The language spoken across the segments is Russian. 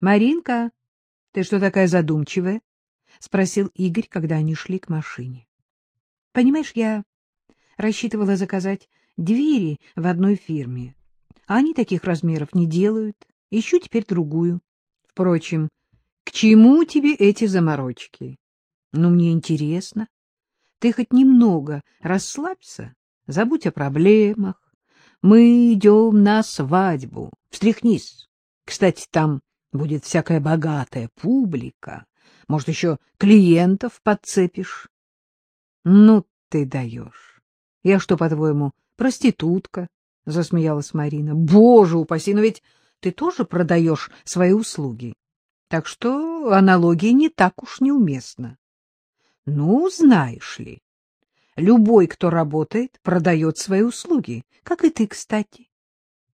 — Маринка, ты что такая задумчивая? — спросил Игорь, когда они шли к машине. — Понимаешь, я рассчитывала заказать двери в одной фирме, а они таких размеров не делают. Ищу теперь другую. Впрочем, к чему тебе эти заморочки? Ну, мне интересно. Ты хоть немного расслабься, забудь о проблемах. Мы идем на свадьбу. Встряхнись. Кстати, там будет всякая богатая публика. Может, еще клиентов подцепишь? Ну, ты даешь. Я что, по-твоему, проститутка? — засмеялась Марина. — Боже упаси, но ведь ты тоже продаешь свои услуги. Так что аналогия не так уж неуместна. Ну, знаешь ли, любой, кто работает, продает свои услуги, как и ты, кстати.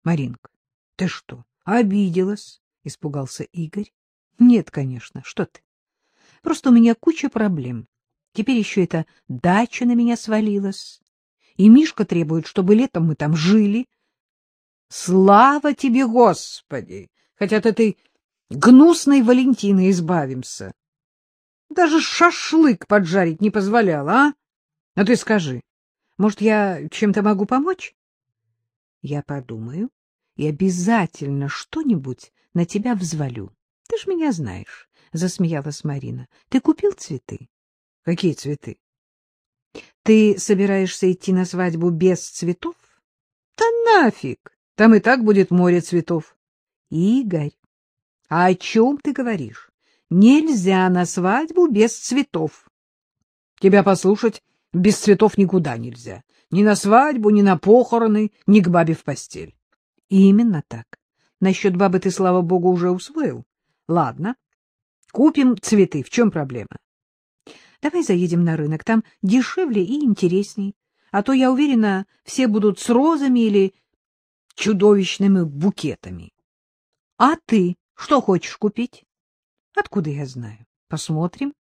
Маринка, ты что, обиделась? — испугался Игорь. — Нет, конечно, что ты. Просто у меня куча проблем. Теперь еще эта дача на меня свалилась. И Мишка требует, чтобы летом мы там жили. Слава тебе, Господи! Хотя от этой гнусной Валентины избавимся. Даже шашлык поджарить не позволяла, а? А ты скажи, может, я чем-то могу помочь? Я подумаю и обязательно что-нибудь на тебя взвалю. Ты ж меня знаешь, — засмеялась Марина. — Ты купил цветы? — Какие цветы? — Ты собираешься идти на свадьбу без цветов? — Да нафиг! Там и так будет море цветов. — Игорь, а о чем ты говоришь? Нельзя на свадьбу без цветов. Тебя послушать, без цветов никуда нельзя. Ни на свадьбу, ни на похороны, ни к бабе в постель. Именно так. Насчет бабы ты, слава богу, уже усвоил. Ладно, купим цветы. В чем проблема? Давай заедем на рынок, там дешевле и интересней. А то, я уверена, все будут с розами или чудовищными букетами. А ты что хочешь купить? Откуда я знаю? Посмотрим.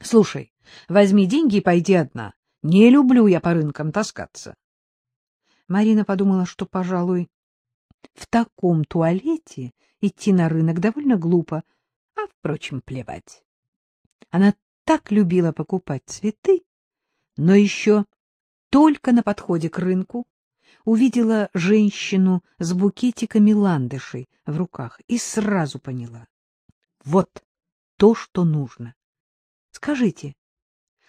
Слушай, возьми деньги и пойди одна. Не люблю я по рынкам таскаться. Марина подумала, что, пожалуй, в таком туалете идти на рынок довольно глупо, а, впрочем, плевать. Она так любила покупать цветы, но еще только на подходе к рынку увидела женщину с букетиками ландышей в руках и сразу поняла. Вот то, что нужно. — Скажите,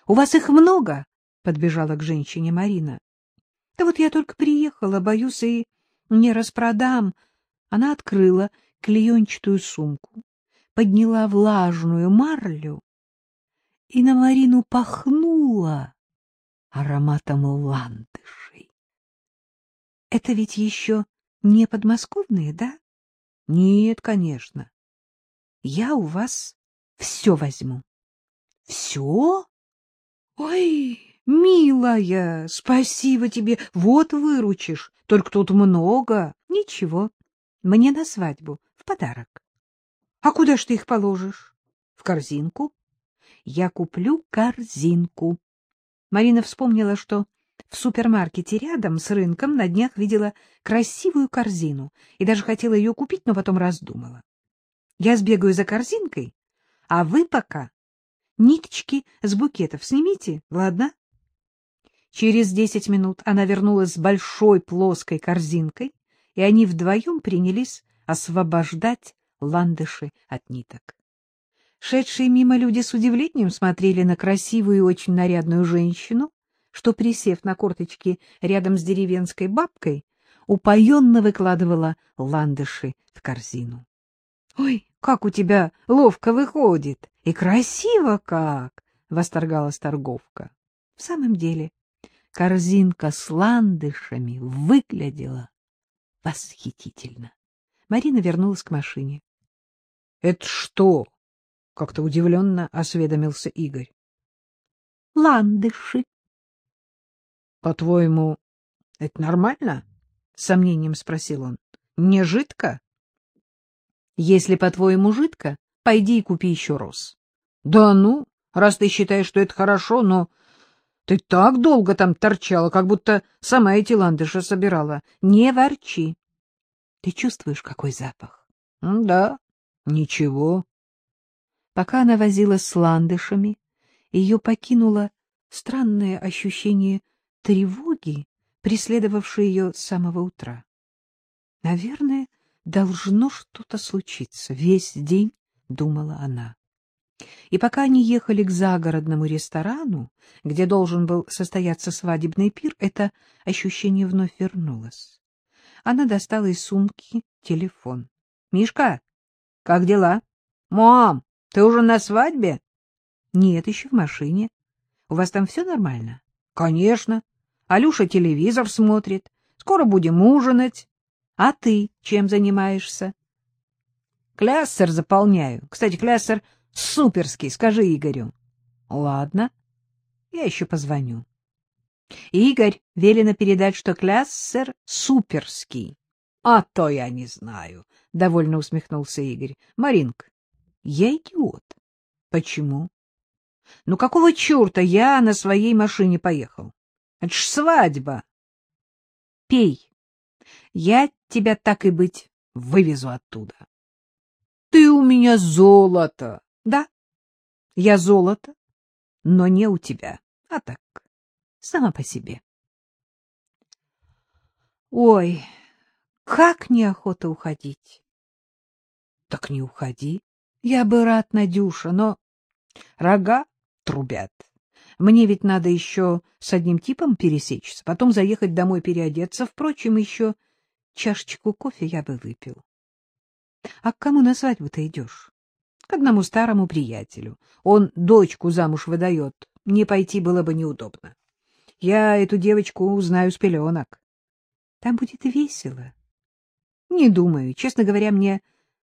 у вас их много? — подбежала к женщине Марина. — Да вот я только приехала, боюсь, и не распродам. Она открыла клеенчатую сумку, подняла влажную марлю и на Марину пахнула ароматом ландышей. — Это ведь еще не подмосковные, да? — Нет, конечно. Я у вас все возьму. — Все? Ой, Милая, спасибо тебе, вот выручишь. Только тут много. Ничего, мне на свадьбу, в подарок. А куда ж ты их положишь? В корзинку? Я куплю корзинку. Марина вспомнила, что в супермаркете рядом с рынком на днях видела красивую корзину и даже хотела ее купить, но потом раздумала. Я сбегаю за корзинкой, а вы пока ниточки с букетов снимите, ладно? Через десять минут она вернулась с большой плоской корзинкой, и они вдвоем принялись освобождать ландыши от ниток. Шедшие мимо люди с удивлением смотрели на красивую и очень нарядную женщину, что, присев на корточки рядом с деревенской бабкой, упоенно выкладывала ландыши в корзину. — Ой, как у тебя ловко выходит! И красиво как! — восторгалась торговка. В самом деле, корзинка с ландышами выглядела восхитительно. Марина вернулась к машине. — Это что? — как-то удивленно осведомился Игорь. — Ландыши. — По-твоему, это нормально? — с сомнением спросил он. — Не жидко? — Если, по-твоему, жидко, пойди и купи еще роз. — Да ну, раз ты считаешь, что это хорошо, но ты так долго там торчала, как будто сама эти ландыши собирала. Не ворчи. Ты чувствуешь, какой запах? — Да, — Ничего. Пока она возила с ландышами, ее покинуло странное ощущение тревоги, преследовавшее ее с самого утра. Наверное, должно что-то случиться. Весь день думала она. И пока они ехали к загородному ресторану, где должен был состояться свадебный пир, это ощущение вновь вернулось. Она достала из сумки телефон. — Мишка, как дела? — Мам, ты уже на свадьбе? — Нет, еще в машине. У вас там все нормально? — Конечно. Алюша телевизор смотрит. Скоро будем ужинать. А ты чем занимаешься? — Кляссер заполняю. Кстати, кляссер суперский, скажи Игорю. — Ладно. Я еще позвоню. Игорь велено передать, что кляссер суперский. — А то я не знаю, — довольно усмехнулся Игорь. — Маринк, я идиот. — Почему? — Ну какого черта я на своей машине поехал? Это ж свадьба. — Пей. Я тебя так и быть вывезу оттуда. — Ты у меня золото. — Да, я золото, но не у тебя, а так, сама по себе. Ой, как неохота уходить. Так не уходи. Я бы рад, Надюша, но рога трубят. Мне ведь надо еще с одним типом пересечься, потом заехать домой переодеться. Впрочем, еще чашечку кофе я бы выпил. А к кому на свадьбу-то идешь? К одному старому приятелю. Он дочку замуж выдает. Не пойти было бы неудобно. Я эту девочку узнаю с пеленок. Там будет весело. Не думаю. Честно говоря, мне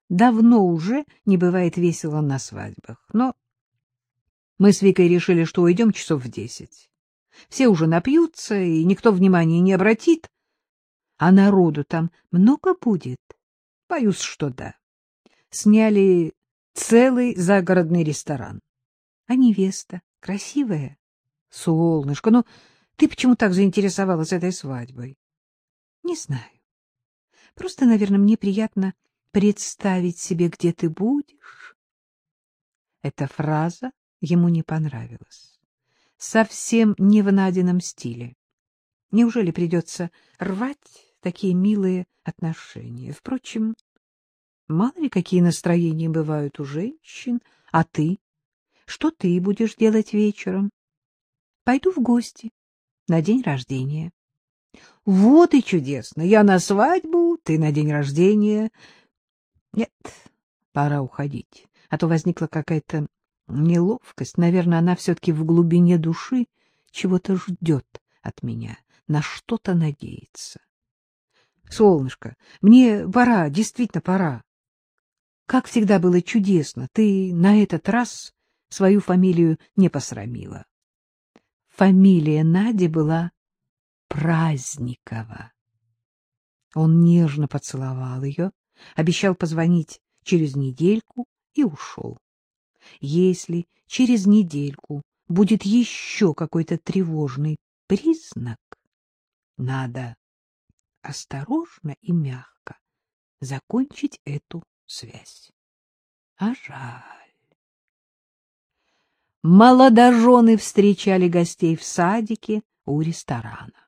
давно уже не бывает весело на свадьбах. Но мы с Викой решили, что уйдем часов в десять. Все уже напьются, и никто внимания не обратит. А народу там много будет? Боюсь, что да. Сняли целый загородный ресторан. А невеста красивая? Солнышко, ну ты почему так заинтересовалась этой свадьбой? Не знаю. Просто, наверное, мне приятно представить себе, где ты будешь. Эта фраза ему не понравилась. Совсем не в Надином стиле. Неужели придется рвать такие милые отношения? Впрочем, мало ли какие настроения бывают у женщин. А ты? Что ты будешь делать вечером? Пойду в гости на день рождения. Вот и чудесно. Я на свадьбу, ты на день рождения. Нет, пора уходить. А то возникла какая-то неловкость. Наверное, она все-таки в глубине души чего-то ждет от меня, на что-то надеется. Солнышко, мне пора, действительно пора. Как всегда было чудесно, ты на этот раз свою фамилию не посрамила. Фамилия Нади была Праздникова. Он нежно поцеловал ее, обещал позвонить через недельку и ушел. Если через недельку будет еще какой-то тревожный признак, надо осторожно и мягко закончить эту связь. А жаль. Молодожены встречали гостей в садике у ресторана.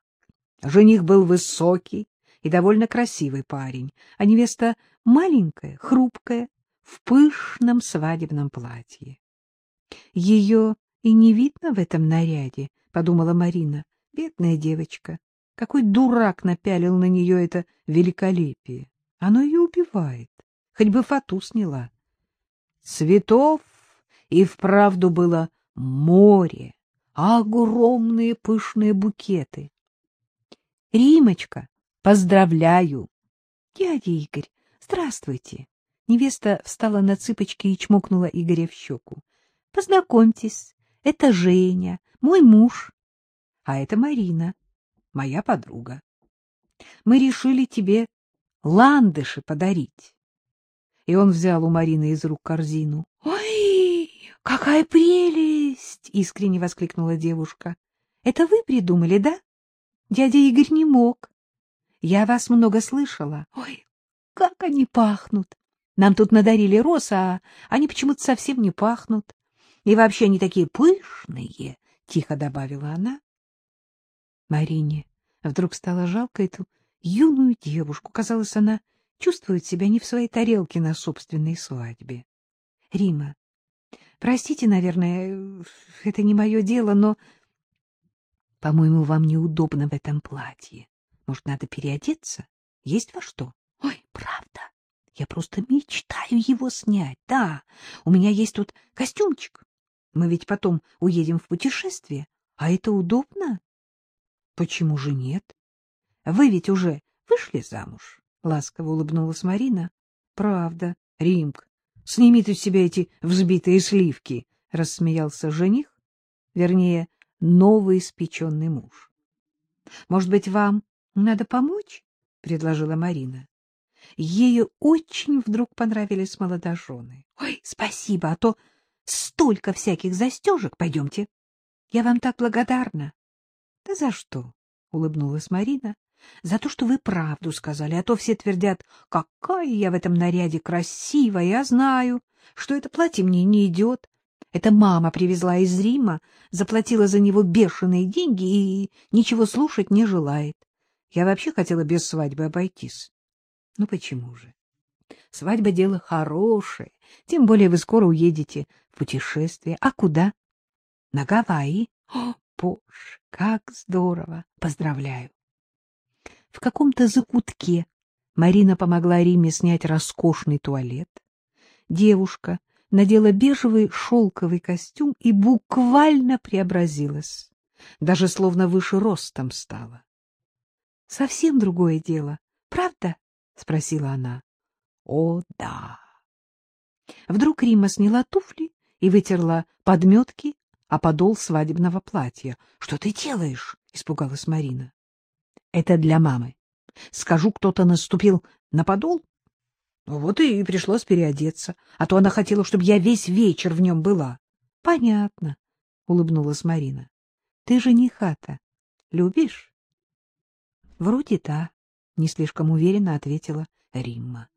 Жених был высокий и довольно красивый парень, а невеста маленькая, хрупкая, в пышном свадебном платье. Ее и не видно в этом наряде, — подумала Марина. Бедная девочка. Какой дурак напялил на нее это великолепие. Оно ее убивает. Хоть бы фату сняла. Цветов и вправду было море, огромные пышные букеты. — Римочка, поздравляю! — Дядя Игорь, здравствуйте! Невеста встала на цыпочки и чмокнула Игоря в щеку. — Познакомьтесь, это Женя, мой муж. А это Марина, моя подруга. Мы решили тебе ландыши подарить. И он взял у Марины из рук корзину. — Ой, какая прелесть! — искренне воскликнула девушка. — Это вы придумали, да? Дядя Игорь не мог. Я вас много слышала. Ой, как они пахнут! Нам тут надарили роз, а они почему-то совсем не пахнут. И вообще они такие пышные, — тихо добавила она. Марине вдруг стало жалко эту юную девушку. Казалось, она чувствует себя не в своей тарелке на собственной свадьбе. — Рима, простите, наверное, это не мое дело, но, по-моему, вам неудобно в этом платье. Может, надо переодеться? Есть во что? Ой, правда. Я просто мечтаю его снять. Да, у меня есть тут костюмчик. Мы ведь потом уедем в путешествие. А это удобно? Почему же нет? Вы ведь уже вышли замуж? Ласково улыбнулась Марина. Правда, Римк, сними ты с себя эти взбитые сливки, рассмеялся жених, вернее, новый испеченный муж. Может быть, вам надо помочь? предложила Марина. Ей очень вдруг понравились молодожены. — Ой, спасибо, а то столько всяких застежек. Пойдемте. Я вам так благодарна. — Да за что? — улыбнулась Марина. — За то, что вы правду сказали, а то все твердят, какая я в этом наряде красивая. Я знаю, что это платье мне не идет. Это мама привезла из Рима, заплатила за него бешеные деньги и ничего слушать не желает. Я вообще хотела без свадьбы обойтись. Ну почему же? Свадьба — дело хорошее, тем более вы скоро уедете в путешествие. А куда? На Гавайи. О, боже, как здорово! Поздравляю! В каком-то закутке Марина помогла Риме снять роскошный туалет. Девушка надела бежевый шелковый костюм и буквально преобразилась. Даже словно выше ростом стала. Совсем другое дело, правда? — спросила она. — О, да. Вдруг Рима сняла туфли и вытерла подметки о подол свадебного платья. — Что ты делаешь? — испугалась Марина. — Это для мамы. Скажу, кто-то наступил на подол. Вот и пришлось переодеться, а то она хотела, чтобы я весь вечер в нем была. — Понятно, — улыбнулась Марина. — Ты жениха-то любишь? — Вроде да не слишком уверенно ответила Римма.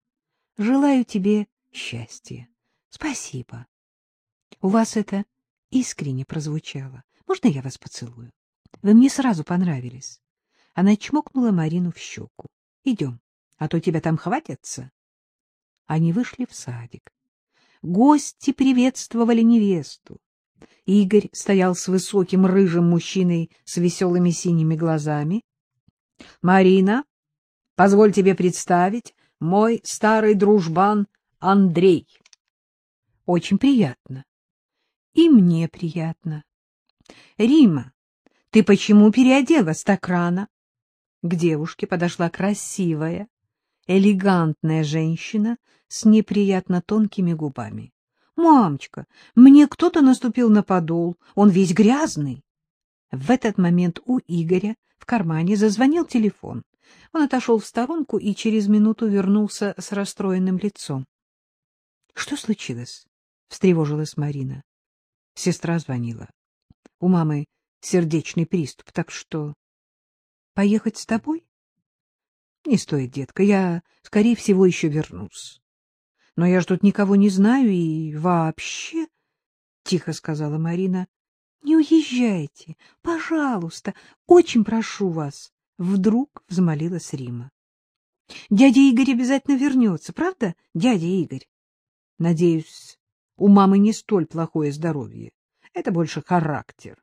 — Желаю тебе счастья. Спасибо. У вас это искренне прозвучало. Можно я вас поцелую? Вы мне сразу понравились. Она чмокнула Марину в щеку. — Идем, а то тебя там хватятся. Они вышли в садик. Гости приветствовали невесту. Игорь стоял с высоким рыжим мужчиной с веселыми синими глазами. — Марина, Позволь тебе представить, мой старый дружбан Андрей. Очень приятно. И мне приятно. Рима, ты почему переоделась так рано? К девушке подошла красивая, элегантная женщина с неприятно тонкими губами. «Мамочка, мне кто-то наступил на подол, он весь грязный». В этот момент у Игоря в кармане зазвонил телефон. Он отошел в сторонку и через минуту вернулся с расстроенным лицом. — Что случилось? — встревожилась Марина. Сестра звонила. У мамы сердечный приступ, так что... — Поехать с тобой? — Не стоит, детка, я, скорее всего, еще вернусь. Но я ж тут никого не знаю и вообще... — тихо сказала Марина. — Не уезжайте, пожалуйста, очень прошу вас. Вдруг взмолилась Рима. — Дядя Игорь обязательно вернется, правда, дядя Игорь? — Надеюсь, у мамы не столь плохое здоровье. Это больше характер.